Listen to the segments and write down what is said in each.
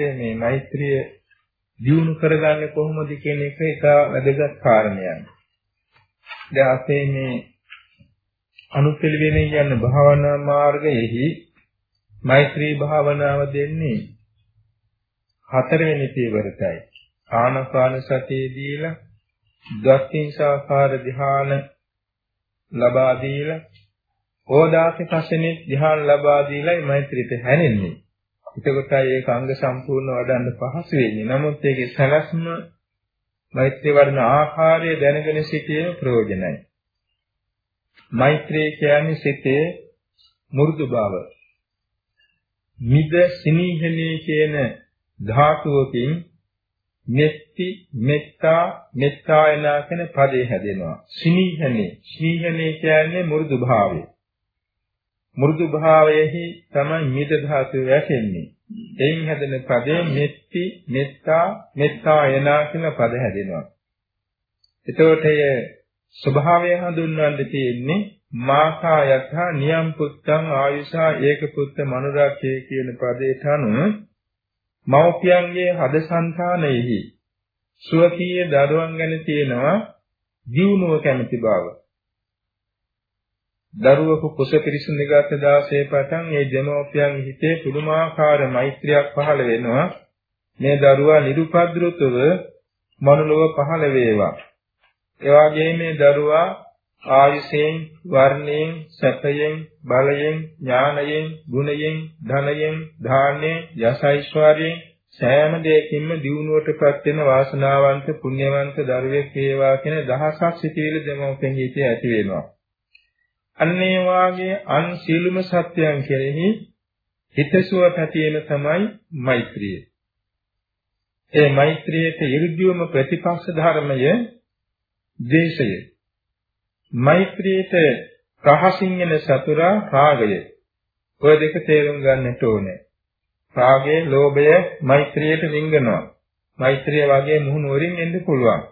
වහන්සේ මේ මෛත්‍රිය දියුණු කරගන්නේ කොහොමද කියන එක එක වැදගත් කාරණයක්. දැන් අපේ මේ අනුපිළිවෙලින් යන භාවනා මාර්ගයේහි මෛත්‍රී භාවනාව දෙන්නේ හතරවෙනි පියවරටයි. ආනපාන සතිය දීලා දස්තිංසාකාර ධ්‍යාන ලබා දීලා ඕදාසි පස්සේ ධ්‍යාන ලබා දීලායි මෛත්‍රියට හැරෙන්නේ. එතකොටයි ඒක අංග සම්පූර්ණ වඩන්න පහසු වෙන්නේ. නමුත් ඒකේ සැලැස්ම මෛත්‍රී වඩන ආකාරය දැනගෙන සිටීම ප්‍රයෝජනයි. මෛත්‍රී කියන්නේ සිතේ මුරුදු බව. මිද සිනීහනේ කියන ධාතුවකින් මෙත්ති මෙත්තා මෙත්තායනා කියන පදේ හැදෙනවා. සිනීහනේ සිනීහනේ කියන්නේ මුරුදු භාවය. මෘදු භාවයෙහි තමයි මිද ධාතුව වැටෙන්නේ. එයින් හැදෙන පදේ මෙත්ති, මෙත්තා, මෙත්තා යනා කියන පද හැදෙනවා. එතකොට එය ස්වභාවය හඳුන්වන්න තියෙන්නේ මාසා යථා නියම් පුත්තං ආයුෂා ඒක පුත්ත මනුරාක්ෂේ කියන පදයට අනුව මෞපියන්ගේ හදසංතානෙහි සුවකීය දරුවන් ගැන තියෙනවා දියුණුව කැමැති බව. දරුවකු කුස පිරිසිදු ගත දාසේ පටන් ඒ දෙමෝපියන් හිතේ පුදුමාකාර මෛත්‍රියක් පහළ වෙනවා. මේ දරුවා නිරුපද්‍රුතව මනුලව පහළ වේවා. ඒ වගේම මේ දරුවා ආයුෂයෙන් වර්ණයෙන් සැපයෙන් බලයෙන් ඥානයෙන් ගුණයෙන් ධනයෙන් ධාන්‍යයෙන් යසෛශ්වර්යයෙන් සෑම දෙයකින්ම දියුණුවටපත් වෙන වාසනාවන්ත පුණ්‍යවන්ත දරුවෙක් වේවා කියන දහසක් සිටිවිලි දෙමෝපියන් හිතේ ඇති වෙනවා. අන්න ඒ වාගේ අන් සීලුම සත්‍යයන් කෙරෙහි හිතසුව පැතීම තමයි මෛත්‍රිය. ඒ මෛත්‍රියට ඉර්ධියම ප්‍රතිපක්ෂ ධර්මය දේශය. මෛත්‍රියට රහසින් එන සතුරා රාගය. ඔය දෙක තේරුම් ගන්නට ඕනේ. රාගය, ලෝභය මෛත්‍රියට වින්ගනවා. මෛත්‍රිය වගේ මුහුණු වරින් එන්න පුළුවන්.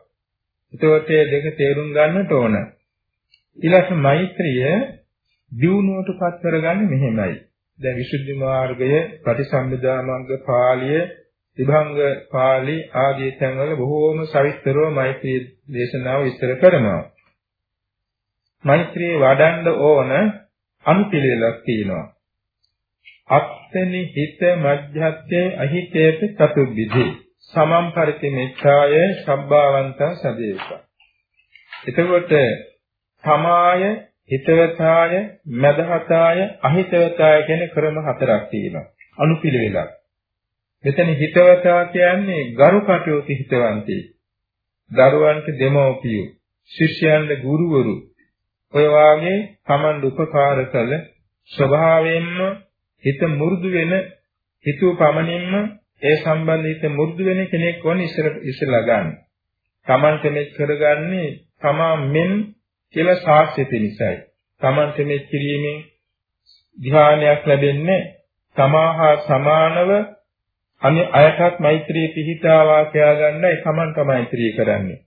ඒතකොට මේ දෙක තේරුම් ගන්නට ඕනේ. ඊළඟ මෛත්‍රිය දියුණුවටපත් කරගන්නේ මෙහෙමයි. දැන් විසුද්ධි මාර්ගය, ප්‍රතිසම්පදා මාර්ග, පාළිය, විභංග පාළි ආදී තැන්වල බොහෝම සවිස්තරව මෛත්‍රී දේශනාව විස්තර කරනවා. මෛත්‍රී වඩන්න ඕන අනුපිළිවෙලක් තියෙනවා. අත්තනි හිත මධ්‍යස්ථේ අහිතේත චතුබ්බිධි සමම් පරිතිමෙච්ඡාය සබ්බාවන්තං සදේක. එතකොට සමාය, හිතවතාය, මදහතාය, අහිතවතාය කියන ක්‍රම හතරක් තියෙනවා. අනුපිළිවෙලක්. මෙතන හිතවතා කියන්නේ ගරු කටයුතු හිතවන්තේ. දරුවන්ට දෙමව්පියෝ, ශිෂ්‍යයන්ට ගුරුවරු, ඔය වාගේ Taman උපකාර කළ ස්වභාවයෙන්ම හිත මු르දු වෙන හිතුව පමණින්ම ඒ සම්බන්ධිත මු르දු වෙන කෙනෙක් වන ඉස්සර ඉස්සලා ගන්න. Taman කෙනෙක් කරගන්නේ තමා මෙන් කියලා සාක්ෂි පිණිසයි. Tamante මේ කිරීමෙන් ධ්‍යානයක් ලැබෙන්නේ සමාහා සමානව අනි අයටත් මෛත්‍රී පිහිටාවා කියා ගන්නයි Taman තමයිත්‍රී කරන්නේ.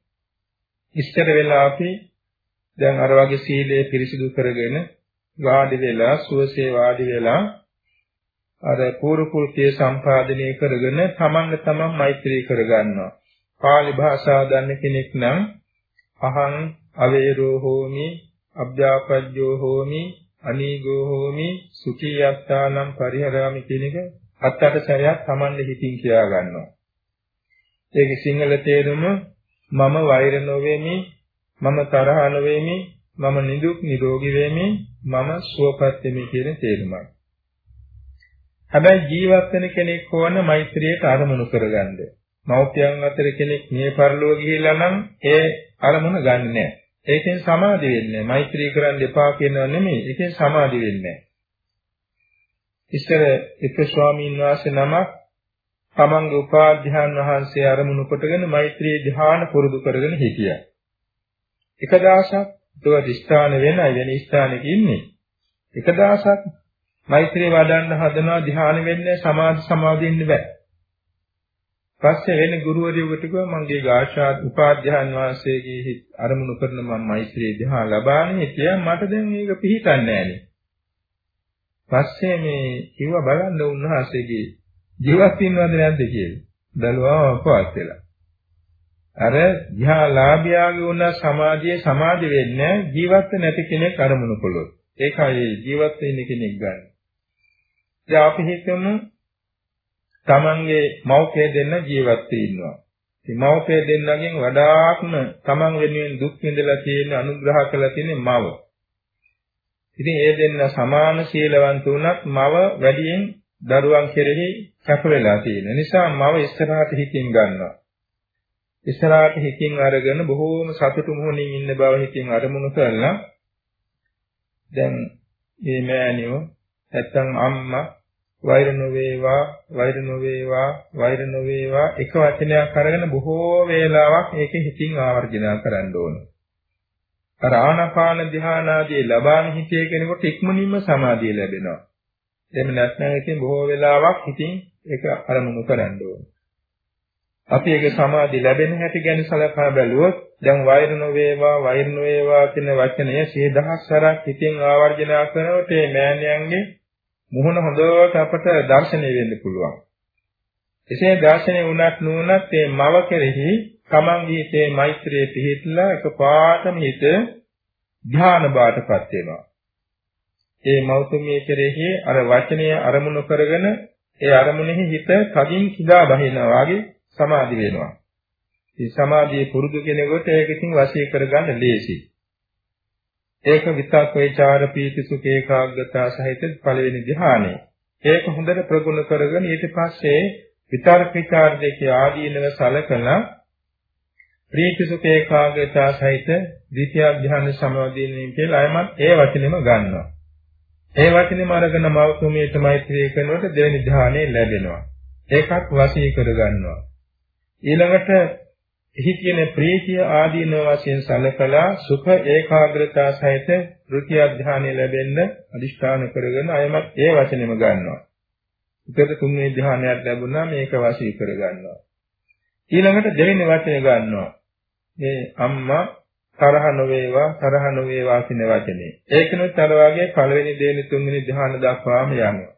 ඉස්තර වෙලා අපි දැන් අර වගේ සීලය පිරිසිදු කරගෙන වාඩි වෙලා සුවසේ වාඩි වෙලා අර පූර්ව කුල්තිය සම්පාදනය කරගෙන තමන්ග තමන් මෛත්‍රී කරගන්නවා. පාලි භාෂාව දන්න කෙනෙක් නම් අහං අවේරෝ හෝමි අබ්ජාපජ්ජෝ හෝමි අනීගෝ හෝමි සුඛී යත්තානම් පරිහරාමි කියන එක අත් අට සැරයක් Tamande හිතින් කියා ගන්නවා. ඒකේ සිංහල තේරුම මම වෛර නොවේමි මම තරහ නොවේමි මම නිදුක් නිරෝගී වෙමි මම සුවපත් වෙමි කියන තේරුමයි. හැබැයි ජීවත් වෙන කෙනෙක් වන මෛත්‍රියට අරමුණු කරගන්න. මෞපියන් අතර කෙනෙක් මිය පරලෝ ගිහිල්ලා නම් ඒ අරමුණ ගන්න නැහැ. ඒකෙන් සමාධි වෙන්නේ මෛත්‍රී කරන්න එපා කියනවා නෙමෙයි. ඒකෙන් සමාධි වෙන්නේ ඉස්සර එක ස්වාමීන් වහන්සේ නමක් තමන්ගේ උපාධ්‍යාන වහන්සේ අරමුණු කොටගෙන මෛත්‍රී ධ්‍යාන පුරුදු කරගෙන හිටියා. එක දවසක් දුව දිස්ථාන වෙනයි වෙන ස්ථානෙක ඉන්නේ. එක දවසක් මෛත්‍රී වඩන්න හදනවා ධ්‍යාන වෙන්නේ සමාධි සමාධියෙන්න බෑ. පස්සේ වෙන ගුරුවරයෙකුට කිව්වා මගේ ගාශාත් උපාධ්‍යාන වාසයේගේ අරමුණු කරන මම මෛත්‍රී ධ්‍යාන ලබානේ හිටියා මට දැන් මේක පිහිටන්නේ නැහනේ. පස්සේ මේ කිව්වා බලන්න උන්වහන්සේගේ ජීවත් වෙනවද නැද්ද කියලා. බැලුවා අපවත් වෙලා. අර ධ්‍යාලාභියාගේ වුණ සමාධියේ සමාධි වෙන්නේ ජීවත් නැති කෙනෙක් අරමුණු කළොත්. ඒකයි ජීවත් වෙන්න කෙනෙක් ගන්න. දැන් අපි හිතමු තමන්ගේ මව්පිය දෙන්න ජීවත් වෙන්නවා. ඉතින් මව්පිය දෙන්නගෙන් වඩාත්ම තමන් වෙනුවෙන් දුක් විඳලා තියෙන අනුග්‍රහ කළා තියෙන මව. ඉතින් ඒ දෙන්න සමාන සීලවන්ත වුණත් මව වැඩියෙන් දරුවන් කෙරෙහි කැප වෙලා තියෙන නිසා මව ඉස්සරහට හිතින් ගන්නවා. ඉස්සරහට හිතින් අරගෙන බොහෝම සතුටු මොහොනින් ඉන්න බව හිතින් අරමුණු කරලා දැන් මේ මෑණියෝ නැත්තම් අම්මා වෛර නොවේවා වෛර නොවේවා වෛර නොවේවා එක වචනයක් අරගෙන බොහෝ වේලාවක් ඒකේ හිතින් ආවර්ජන කරන්න ඕන. අර ආනාපාන ධානාදී ලබාන හිතේ කෙනෙකුට ඉක්මනින්ම සමාධිය ලැබෙනවා. එහෙම නැත්නම් ඉතින් බොහෝ වෙලාවක් හිතින් ඒක අරමුණු කරන්න ඕන. අපි ඒක සමාධි ලැබෙන හැටි ගැන සලකා බැලුවොත් දැන් වෛර නොවේවා වෛර නොවේවා කියන වචනය 10000 සැරක් හිතින් ආවර්ජන කරනකොට මේ මෑණියන්ගේ මුහුණ හොඳට අපට දැర్శණය වෙන්න පුළුවන්. එසේ දැర్శණය වුණත් නුනත් මේ මව කෙරෙහි තමන්ගේ මේ මෛත්‍රියේ පිහිටලා එකපාරටම හිත ධාන බාටපත් වෙනවා. ඒ මෞතුමිය කෙරෙහි අර වචනය අරමුණු කරගෙන ඒ අරමුණෙහි හිත කඩින් කිදා බහිනවා වගේ සමාධි වෙනවා. මේ සමාධියේ පුරුදු කෙනෙකුට ඒක ඉතින් වශී කරගන්න ලේසියි. ඒක විතක් වේචාර පීති සුඛ ඒකාග්‍රතාව සහිත පළවෙනි ධ්‍යානය. ඒක හොඳට ප්‍රගුණ කරගෙන ඊට පස්සේ විතර්ක විචාර දෙකේ ආදීනව සලකලා ප්‍රීති සුඛ ඒකාග්‍රතාව සහිත ද්විතිය ධ්‍යාන සමාධියනේ කියලා අයමත් ඒ වචනේම ගන්නවා. ඒ වචනේම අරගෙන මෞතුමියට මෛත්‍රී කරනකොට දෙවෙනි ධ්‍යානෙ ලැබෙනවා. ඒකත් වශී කර ගන්නවා. ඊළඟට එහි කියන ප්‍රීතිය ආදීන වශයෙන් සලකලා සුඛ ඒකාග්‍රතාව සහිත ෘත්‍ය ධානය ලැබෙන්න අදිෂ්ඨාන කරගෙන අයමත් ඒ වචනේම ගන්නවා. උතර තුන්වෙනි ධානයක් ලැබුණා මේක වශී කර ගන්නවා. ඊළඟට දෙවෙනි වචනේ ගන්නවා. මේ අම්මා තරහ නොවේවා තරහ නොවේවා කියන වචනේ. ඒකනොත් අර වාගේ පළවෙනි දෙවෙනි තුන්වෙනි ධ්‍යාන දක්වාම යනවා.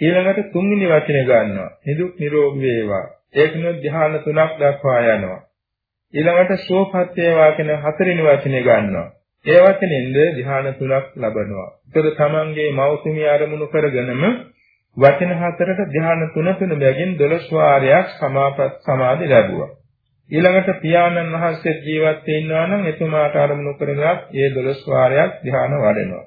ඊළඟට තුන්වෙනි වචනේ ගන්නවා. නිදුක් නිරෝගී වේවා. ඒකනොත් ධ්‍යාන තුනක් දක්වා යනවා. ඊළඟට සෝපත් වේවා කියන හතරවෙනි වචනේ ගන්නවා. ඒ වචනෙන්ද ධ්‍යාන තුනක් ලබනවා. ඒතර තමන්ගේ මෞතුමිය ආරමුණු කරගෙනම වචන හතරට ධ්‍යාන තුන තුන බැගින් 12 වාරයක් සමාපත් සමාධි ලැබුවා. ඊළඟට පියාණන් වහන්සේ ජීවත් වෙන්නවා නම් එතුමාට අරමුණු කරගත් ඒ 12 වාරයක් ධ්‍යාන වඩනවා.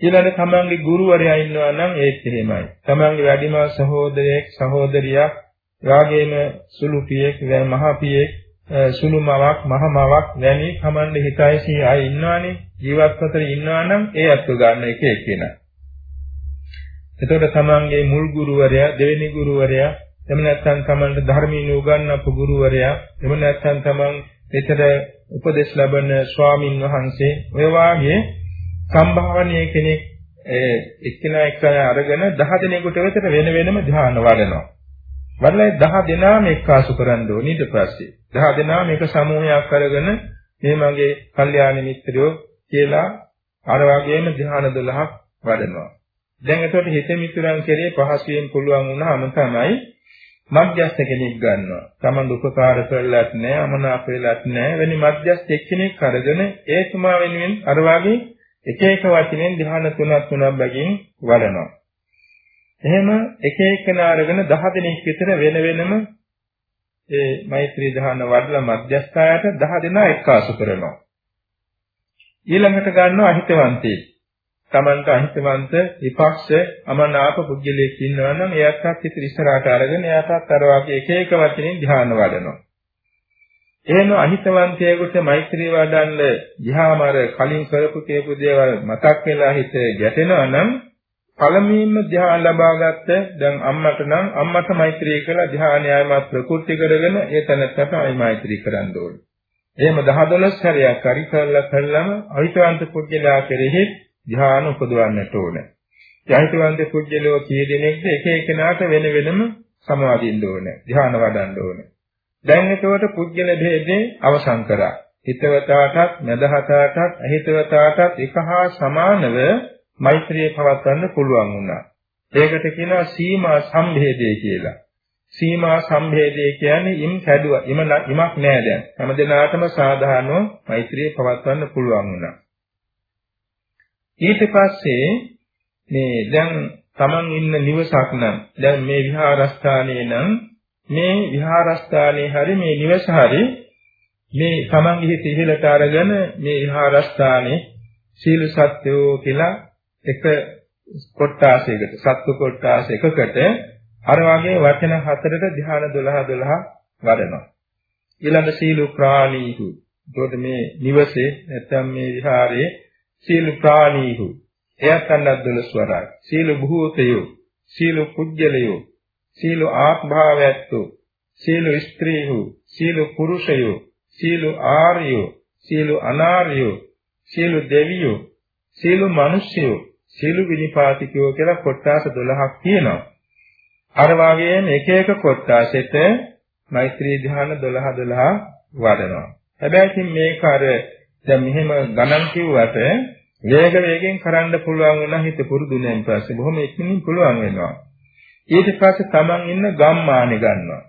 ඊළඟ තමන්ගේ ගුරුවරයා ඉන්නවා නම් ඒත් එහෙමයි. තමන්ගේ වැඩිමහල් සහෝදරයෙක් සහෝදරියක් රාගේම සුළු පියෙක් දැන් මහ පියෙක් සුළු මවක් මහ මවක් වැනි තමන්ගේ හිතයිසී අය ඉන්නවනේ ජීවත් අතර ඉන්නවා නම් ඒ අත්ව ගන්න එක එක්කෙනා. එතකොට තමන්ගේ මුල් ගුරුවරයා දෙවෙනි ගුරුවරයා එහෙම නැත්නම් තමන්ට ධර්මීය උගන්වපු ගුරුවරයා එහෙම නැත්නම් තමන් විතර උපදෙස් ලබන ස්වාමින් වහන්සේ ඔය වාගේ සම්භාවනීය කෙනෙක් ඒ එක්කෙනා එක්කලා අරගෙන 10 දෙනෙකුට විතර වෙන වෙනම ධ්‍යාන වඩනවා. වඩලා 10 දෙනාම එක්කාසු කරන්න ඕනේ ඊට පස්සේ. 10 දෙනාම එක සමූහයක් අරගෙන මේ මගේ කල්යාණ මිත්‍රයෝ කියලා අර වගේම ධ්‍යාන 12ක් වඩනවා. දැන් එතකොට හිත මිතුරන් කෙරේ පහසුවෙන් පුළුවන් වුණාම තමයි මධ්‍යස්ථ කෙනෙක් ගන්නවා. Taman උපකාර කරලත් නැහැ, අමනාප වෙලත් නැහැ. වෙනි මධ්‍යස්ථ එක්කෙනෙක් අරගෙන ඒ තුමා වෙනුවෙන් අර වගේ එක එක වචනෙන් ධ්‍යාන තුනක් තුනක් බැගින් වඩනවා. එහෙම එක එකන අරගෙන 10 දිනක් විතර වෙන වෙනම ඒ මෛත්‍රී ධ්‍යාන වඩලා මධ්‍යස්ථායට 10 දෙනා එක්කාසු කරනවා. ඊළඟට ගන්නවා අහිතවන්තේ. Tamanta අහිතවන්ත විපක්ෂ අමනාප පුද්ගලයෙක් ඉන්නවා නම් එයාටත් ඉතින් ඉස්සරහට අරගෙන එයාටත් අර වගේ එක එක වචනෙන් ධ්‍යාන වඩනවා. එහෙම අහිතවන්තයෙකුට මෛත්‍රී වඩන්න ගියාම අර කලින් කරපු කේපු දේවල් මතක් වෙලා හිත ගැටෙනවා නම් පළමුවෙන්ම ධ්‍යාන ලබාගත්ත දැන් අම්මට නම් අම්මට මෛත්‍රී කළා ධ්‍යානයම ප්‍රකෘති කරගෙන ඒ තැනට ආයි මෛත්‍රී කරන්න ඕනේ. එහෙම 10 12 සැරයක් හරි කරලා කළාම අහිතවන්ත පුද්ගලයා කෙරෙහි ධ්‍යාන උපදවන්නට ඕනේ. අහිතවන්ත පුද්ගලයෝ කී දෙනෙක්ද එක එකනාට වෙන වෙනම සමාදින්න ඕනේ. ධ්‍යාන වඩන්න ඕනේ. දැන් එතකොට පුද්ගල භේදේ අවසන් කරා. හිතවතාටත්, මදහතාටත්, අහිතවතාටත් එක හා සමානව මෛත්‍රිය පවත්වන්න පුළුවන් වුණා. ඒකට කියනවා සීමා සම්භේදය කියලා. සීමා සම්භේදය කියන්නේ ඉම් කැඩුවා. ඉම ඉමක් නෑ දැන්. හැමදෙනාටම සාධාරණව මෛත්‍රිය පවත්වන්න පුළුවන් වුණා. ඊට පස්සේ මේ දැන් Taman ඉන්න නිවසක් නම් දැන් මේ විහාරස්ථානයේ නම් මේ විහාරස්ථානයේ හරි මේ නිවස හරි මේ Tamanගේ හිත ඉහළට අරගෙන මේ විහාරස්ථානයේ සීල සත්‍යෝ කියලා එක කොට්ටාසයකට සත්ව කොට්ටාස එකකට අර වගේ වචන හතරට ධ්‍යාන 12 12 වඩනවා. ඊළඟ සීල ප්‍රාණීහු. එතකොට මේ නිවසේ නැත්නම් මේ විහාරයේ සීල ප්‍රාණීහු. එයත් අන්නත් 12 වරයි. සීල භූතයෝ, සීල කුජ්ජලයෝ, සීල ආත්භාවයත්තු, සීල ස්ත්‍රීහු, සීල පුරුෂයෝ, සීල ආර්යෝ, සීල අනාර්යෝ, සීල දෙවියෝ, සීල මිනිස්යෝ, සීල විනිපාතිකයෝ කියලා කොටස් 12ක් තියෙනවා. අර වගේම එක එක කොටසෙට මෛත්‍රී ධ්‍යාන 12 12 වඩනවා. හැබැයි ඉතින් මේක අර දැන් මෙහෙම ගණන් කිව්වට වේග වේගෙන් කරන්න පුළුවන් වුණා හිත පුරුදු නැන් පස්සේ බොහොම ඉක්මනින් පුළුවන් වෙනවා. ඊට පස්සේ Taman ඉන්න ගම්මානෙ ගන්නවා.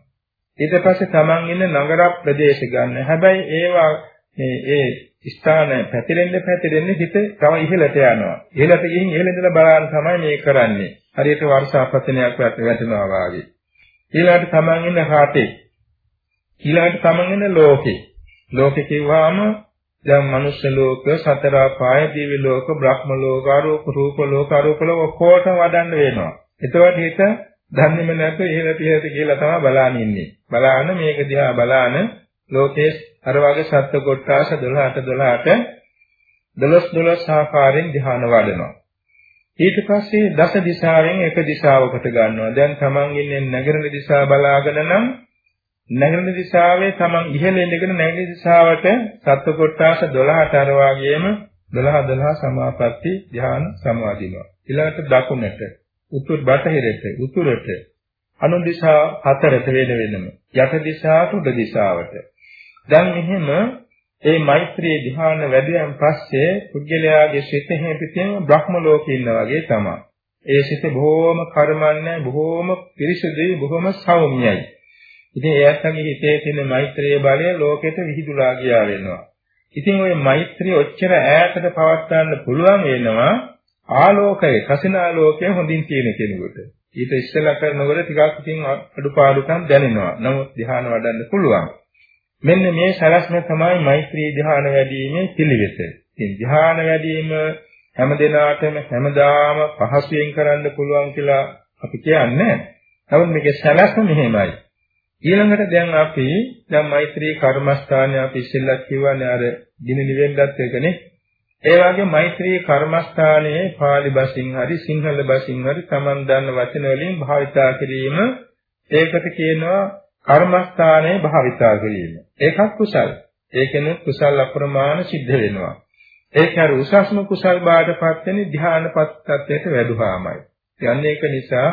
ඊට පස්සේ Taman ඉන්න නගර ප්‍රදේශ ගන්න. හැබැයි ඒවා මේ ඒ ස්ථාන පැතිරෙන්න පැතිරෙන්න හිත තව ඉහළට යනවා. ඉහළට ගිහින් ඉහළ ඉඳලා බලන්න තමයි මේ කරන්නේ. හරියට වර්ෂාපතනයක් වැටෙනවා වාගේ. ඊළඟට තමන් ඉන්න රටේ ඊළඟට තමන් ඉන්න ලෝකේ. ලෝකේ කිව්වම දැන් මනුෂ්‍ය ලෝක, සතර පාය, දිව්‍ය ලෝක, බ්‍රහ්ම ලෝක, අරූප රූප ලෝක, අරූප ලෝක ඔක්කොට වඩන්න වෙනවා. එතකොට හිත ධන්නෙම නැතු ඉහළ පිහත කියලා තමයි බලාන ඉන්නේ. බලාන මේක දිහා බලාන ලෝකයේ අර වගේ සත්ත්ව කොටාස 12ට 12ට 12 12 ආකාරයෙන් ධ්‍යාන වඩනවා. ඊට පස්සේ දස දිශාවෙන් එක දිශාවකට ගන්නවා. දැන් Taman ඉන්නේ නැගෙනහිර දිශාව බලාගෙන නම් නැගෙනහිර දිශාවේ Taman ඉහළ ඉඳගෙන නැගෙනහිර දිශාවට සත්ව කොටාස 12ට අර වාගේම 12 12 සමාපatti ධ්‍යාන සමාදිනවා. ඊළඟට දකුණට, උතුරු බටහිරට, උතුරට, අනු දිශා හතරට වෙන වෙනම. යට දිශාවට උඩ දිශාවට. දැන් එහෙම ඒ මෛත්‍රී ධ්‍යාන වැඩියන් පස්සේ පුද්ගලයාගේ සිත හැපිටින් බ්‍රහ්ම ලෝකේ ඉන්නා වගේ තමයි. ඒ සිත බොහෝම කර්මන්නේ බොහෝම පිරිසුදුයි බොහෝම සෞම්‍යයි. ඉතින් එයාටගේ හිතේ තියෙන මෛත්‍රී බලය ලෝකෙට විහිදුලා ගියා වෙනවා. ඉතින් ওই මෛත්‍රිය ඔච්චර ඈතට පවත්වන්න පුළුවන් වෙනවා ආලෝකයේ කසිනාලෝකයේ හොඳින් තියෙන කෙනෙකුට. ඊට ඉස්සෙල්ලා කරනකොට ටිකක් ඉතින් අඩුපාඩුකම් දැනෙනවා. නමුත් ධ්‍යාන වඩන්න පුළුවන්. මෙන්න මේ සලස්ම තමයි මෛත්‍රී ධ්‍යාන වැඩිීමේ පිළිවෙත. ඉතින් ධ්‍යාන වැඩිම හැම දිනාටම හැමදාම පහසුවෙන් කරන්න පුළුවන් කියලා අපි කියන්නේ. නමුත් මේකේ සලස්ම මෙහෙමයි. ඊළඟට දැන් අපි දැන් මෛත්‍රී කර්මස්ථානය අපි ඉස්සෙල්ලා කියවනේ අර දින නිවෙන්නත් එකනේ. ඒ වගේ මෛත්‍රී කර්මස්ථානයේ pāli බසින් හරි සිංහල බසින් හරි Taman දන්න වචන වලින් භාවිතා කිරීම ඒකට කියනවා කර්මස්ථානයේ භාවිතා කිරීම. ඒකත් කුසල. ඒකෙන කුසල අප්‍රමාණ සිද්ධ වෙනවා. ඒක හරි උසස්ම කුසල් බාටපත් වෙන ධ්‍යානපත් තත්ත්වයට වැඩුවාමයි. යන්නේ ඒක නිසා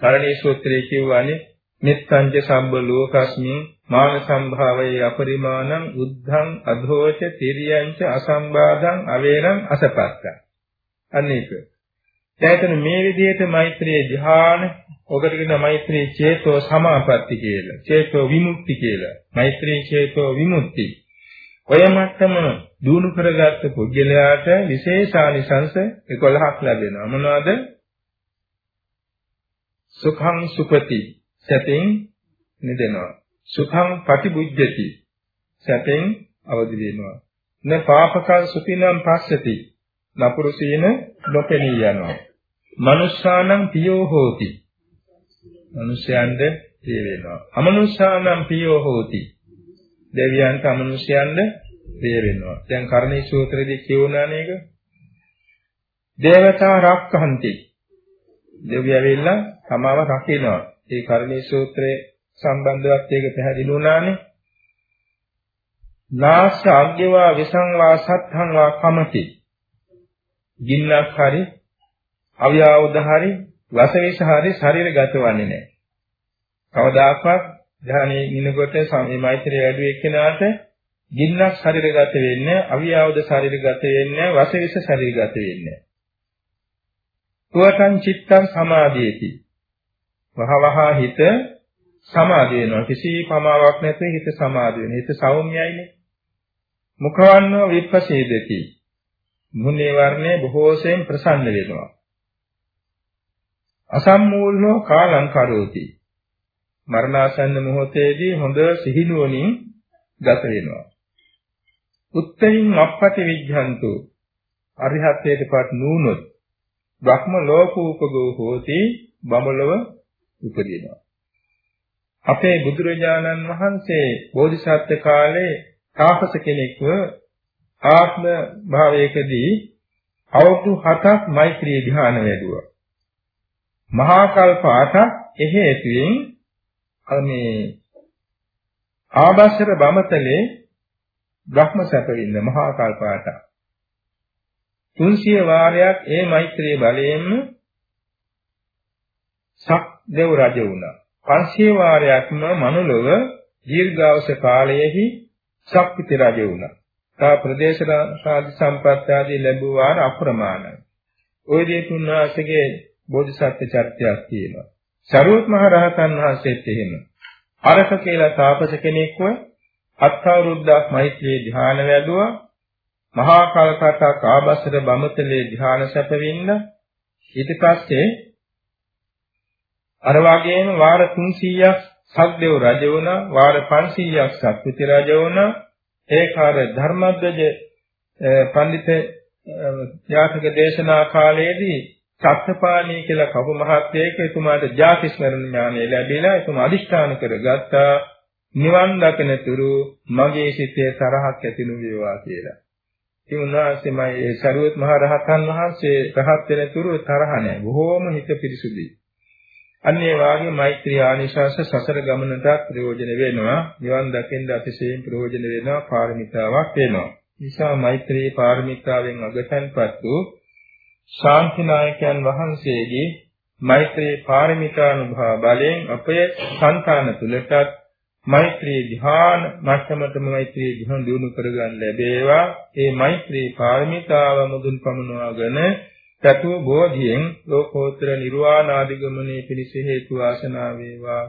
කරණී සූත්‍රයේ කියවනේ මෙත්තංජ සම්බ ලෝකස්මින් මාන සම්භාවයේ අපරිමාණං උද්ධං අධෝච තිරියංච අසම්බාධං අවේරං අසපත්තං. අනේක. දැන් මේ විදිහට මෛත්‍රී ධ්‍යාන ඔකට කියන මෛත්‍රී චේතෝ සමාපatti කියලා. චේතෝ විමුක්ති කියලා. මෛත්‍රී චේතෝ විමුක්ති. ඔය මට්ටම දිනු කරගත්ත පුද්ගලයාට විශේෂානිසංස 11ක් ලැබෙනවා. මොනවද? සුඛං සුපති සැපෙන් නිදෙනවා. සුඛං පටිබුද්ධති සැපෙන් අවදි වෙනවා. න පාපකං සුඛිනම් පස්සති. නපුරු සීන නොපෙනී යනවා. මනුෂ්‍යානම් පියෝ හෝති මනුෂ්‍යයන්ද ප්‍රිය වෙනවා. අමනුෂ්‍යානම් ප්‍රියෝ හෝති. දෙවියන්ට අමනුෂ්‍යයන්ද ප්‍රිය වෙනවා. දැන් කර්ණී සූත්‍රයේදී කියුණා නේද? දේවතා රක්ඛන්ති. දෙවියෝ ඇවිල්ලා තමාව රකින්නවා. ඒ කර්ණී සූත්‍රයේ සම්බන්ධවත් ඒක පැහැදිලි වුණානේ. නාස්ස අග්ගවා විසංවා සත්හං වා කමති. ගින්නක් හරි අවියාවුද හරි වසවිස හරි ශරීරගත වන්නේ නැහැ. කවදාකවත් ධානයේ ඉන්නකොට මේ මෛත්‍රිය වැඩි එක්කෙනාට ගින්නක් ශරීරගත වෙන්නේ අවියාවුද ශරීරගත වෙන්නේ වසවිස ශරීරගත වෙන්නේ තුවටං චිත්තං සමාධියති. වහවහ හිත සමාධිය වෙනවා. කිසි පමාවක් නැතුව හිත සමාධිය වෙනවා. හිත සෞම්‍යයිනේ. මුඛවන්නෝ විපස්සීදති. මුනේ වර්ණේ බොහෝසෙන් ප්‍රසන්න වෙනවා. අසම්මූලෝ කාලං කරෝති. මරණාසන්න මොහොතේදී හොඳ සිහිනුවණින් ගත වෙනවා. උත්තරින් අපපති විඥාන්තු අරිහත්ත්වයටපත් නුනොත් බ්‍රහ්ම ලෝකෝපගෝ හෝති බඹලව උපදිනවා. අපේ බුදුරජාණන් වහන්සේ බෝධිසත්ව කාලේ තාපස කෙනෙක්ව ආත්ම භාවයකදී අවුරුදු 7ක් මෛත්‍රී ධ්‍යාන වැඩුවා. මහා කල්ප 8ක් එහෙතුයෙන් මේ ආභාෂර බමතලේ බ්‍රහ්ම සැපවින්න මහා කල්ප 8ක් 300 වාරයක් ඒ මෛත්‍රී බලයෙන්ම සක් දෙව් රජ වුණා. 500 වාරයක්ම මනුලොව දීර්ඝාස කාලයෙහි ශක්තිති රජ වුණා. තා ප්‍රදේශ රාජ සම්පත් ආදී ලැබුවාර අප්‍රමාණයි. ওই දේ තුන්වහන්සේගේ බෝධිසත්ව චර්යාවක් තියෙනවා. සරුවත් මහ රහතන් වහන්සේත් එහෙම. අරක කියලා තාපස කෙනෙක්ව අත්වරුද්දක් මෛත්‍රී ධ්‍යාන වැඩුවා. මහා කල්පතක් ආබස්සර බමතලේ ධ්‍යාන සැපවින්න. ඊට පස්සේ අර වගේම වාර 300ක් සද්දේව රජ වුණා වාර 500ක් සත්විති රජ වුණා ඒකාර ධර්මද්වජ පඬිත යාතක දේශනා කාලයේදී සත්‍යපාණී කියලා කවු මහත්යෙක් එතුමාට ජාතිස්මරණ ඥානය ලැබිලා එතුමා අදිෂ්ඨාන කරගත්තා නිවන් දකිනතුරු මගේ සිතේ තරහක් ඇති නොවේවා කියලා. ඉතින් උන්වහන්සේමයි ඒ සරුවත් මහ රහතන් වහන්සේ රහත් වෙනතුරු තරහ නැහැ. බොහෝම හිත පිරිසුදුයි. අන්න ඒ වාගේ මෛත්‍රී ආනිශාස සසර ගමනට ප්‍රයෝජන වෙනවා. නිවන් දකින්න අතිශයින් ප්‍රයෝජන වෙනවා. පාරමිතාවක් වෙනවා. නිසා මෛත්‍රී පාරමිතාවෙන් අගතන්පත් වූ ශාන්තිනායකයන් වහන්සේගේ මෛත්‍රී පාරමිතානුභව බලයෙන් අපේ సంతාන තුලටත් මෛත්‍රී ධ්‍යාන මට්ටමටම මෛත්‍රී ධ්‍යාන දිනු කරගන්න ලැබේවා. ඒ මෛත්‍රී පාරමිතාව මුදුන් පමුණවාගෙන සතු බෝධියෙන් ලෝකෝත්තර නිර්වාණ ආදිගමනයේ පිණිස හේතු ආසනා වේවා